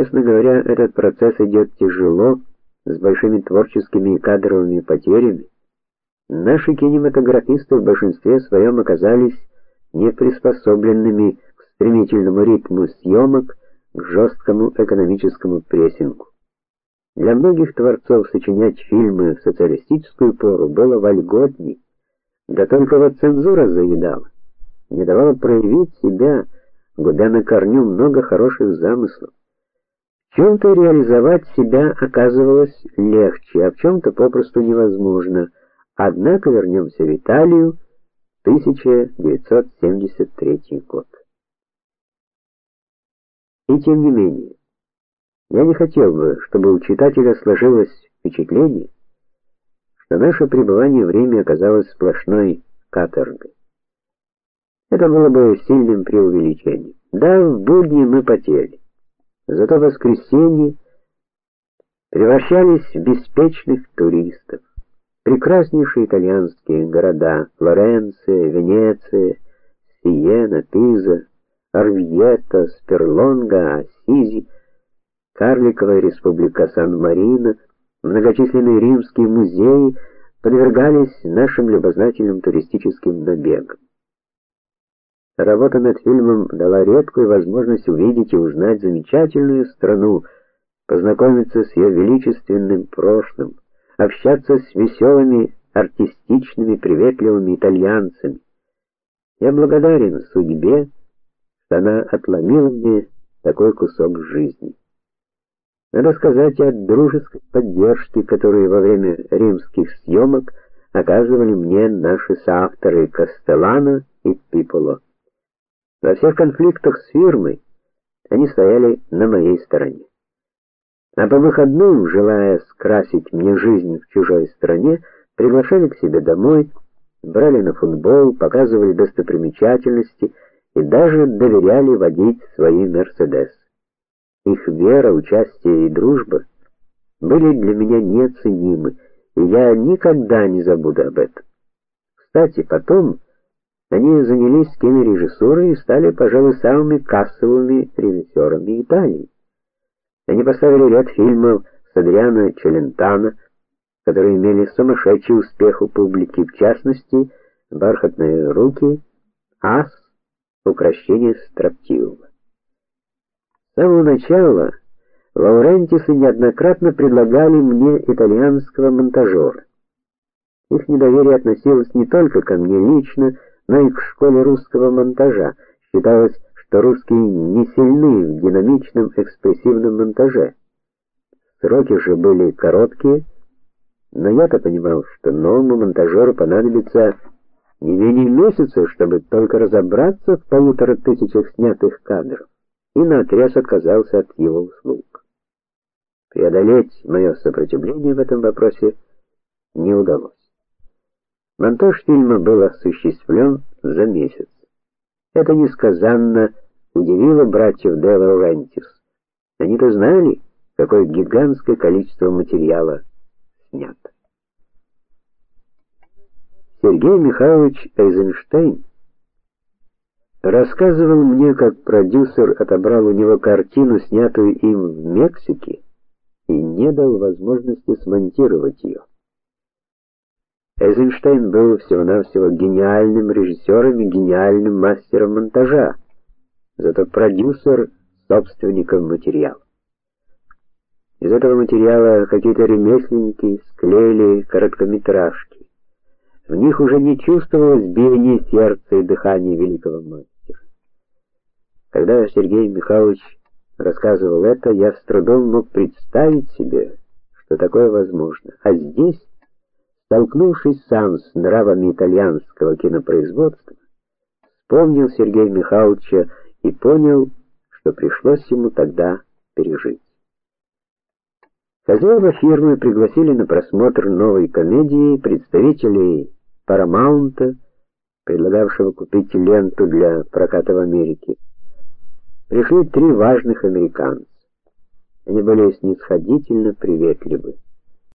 Честно говоря, этот процесс идет тяжело, с большими творческими и кадровыми потерями. Наши кинематографисты в большинстве своем оказались не приспособленными к стремительному ритму съемок, к жесткому экономическому прессингу. Для многих творцов сочинять фильмы в социалистическую пору было вольготней, да только вот цензура заедала, не давала проявить себя, губя на корню много хороших замыслов. Чем-то реализовать себя оказывалось легче, а в чем-то попросту невозможно. Однако вернемся в Италию, 1973 год. И тем не менее, я не хотел бы, чтобы у читателя сложилось впечатление, что наше пребывание в Риме оказалось сплошной каторгой. Это было бы сильным преувеличением. Да, в будни мы потели. Зато в воскресенье превращались в беспечных туристов. Прекраснейшие итальянские города: Флоренция, Венеция, Сиена, Пиза, Орвьето, Сперлонга, Ассизи, Карликовая республика Сан-Марино, многочисленные римские музеи подвергались нашим любознательным туристическим набегам. Работа над фильмом дала редкую возможность увидеть и узнать замечательную страну, познакомиться с ее величественным прошлым, общаться с веселыми, артистичными, приветливыми итальянцами. Я благодарен судьбе, что она отломила мне такой кусок жизни. Надо сказать о дружеской поддержке, которую во время римских съемок оказывали мне наши соавторы Кастеллано и Пиполо. Во всех конфликтах с фирмой они стояли на моей стороне. А по выходным, желая скрасить мне жизнь в чужой стране, приглашали к себе домой, брали на футбол, показывали достопримечательности и даже доверяли водить свои Мерседес. Их вера, участие и дружба были для меня неоценимы, и я никогда не забуду об этом. Кстати, потом они занялись кинорежиссурой и стали, пожалуй, самыми кассовыми режиссерами Италии. Они поставили ряд фильмов с Адриано Челентано, которые имели сумасшедший успех у публики, в частности, Бархатные руки, Ас, Укращение строптивого. С самого начала Лаурентисы неоднократно предлагали мне итальянского монтажера. Их недоверие относилось не только ко мне лично, но и к школе русского монтажа. Считалось, что русские не сильны в динамичном экспрессивном монтаже. Сроки же были короткие, но я-то понимал, что новому монтажеру понадобится не менее месяца, чтобы только разобраться в полутора тысячах снятых кадров и наотрез отказался от его услуг. Преодолеть мое сопротивление в этом вопросе не удалось. Монтаж фильма был осуществлен за месяц. Это несказанно удивило братьев Де Лаурентис. Они-то знали, какое гигантское количество материала снято. Сергей Михайлович Эйзенштейн рассказывал мне, как продюсер отобрал у него картину, снятую им в Мексике, и не дал возможности смонтировать ее. Эйзенштейн был всего-навсего гениальным режиссером и гениальным мастером монтажа, зато продюсер собственником материала. Из этого материала какие-то ремесленники склеили короткометражки. В них уже не чувствовалось биение сердца и дыхания великого мастера. Когда Сергей Михайлович рассказывал это, я с трудом мог представить себе, что такое возможно. А здесь, столкнувшись сам с нравами итальянского кинопроизводства, вспомнил Сергей Михайловича и понял, что пришлось ему тогда пережить. Хозяева фирмы пригласили на просмотр новой комедии представителей Paramount, предлагавшего купить ленту для проката в Америке пришли три важных американца. Они были снисходительно приветливы.